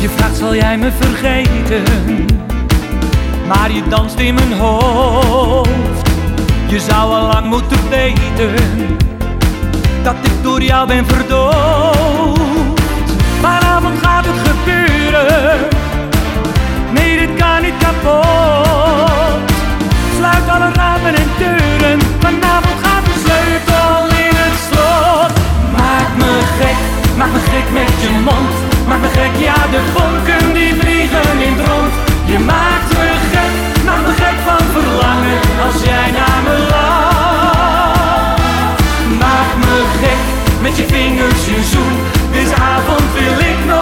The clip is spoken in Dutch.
Je vraagt zal jij me vergeten? Maar je danst in mijn hoofd. Je zou al lang moeten weten Dat ik door jou ben verdoofd. Vanavond gaat het gebeuren. Nee dit kan niet kapot. Sluit alle ramen en deuren. Vanavond gaat de sleutel in het slot. Maak me gek, maak me gek met je mond maak me gek, ja de vonken die vliegen in het rond. Je maakt me gek, maak me gek van verlangen als jij naar me lacht. Maak me gek, met je vingers je zoen, deze avond wil ik nog